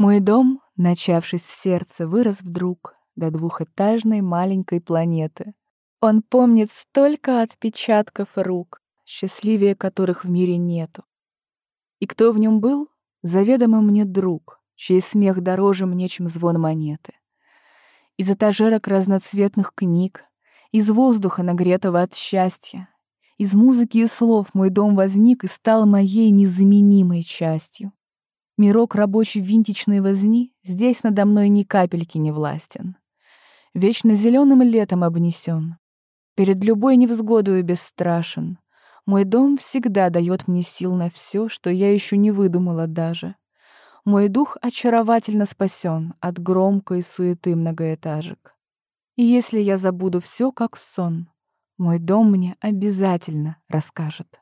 Мой дом, начавшись в сердце, вырос вдруг до двухэтажной маленькой планеты. Он помнит столько отпечатков рук, счастливее которых в мире нету. И кто в нем был, заведомо мне друг, чей смех дороже мне, чем звон монеты. Из этажерок разноцветных книг, из воздуха, нагретого от счастья, из музыки и слов мой дом возник и стал моей незаменимой частью. Мирок рабочей винтичной возни здесь надо мной ни капельки не властен. Вечно зеленым летом обнесен, перед любой невзгодою бесстрашен. Мой дом всегда дает мне сил на все, что я еще не выдумала даже. Мой дух очаровательно спасен от громкой суеты многоэтажек. И если я забуду все как сон, мой дом мне обязательно расскажет.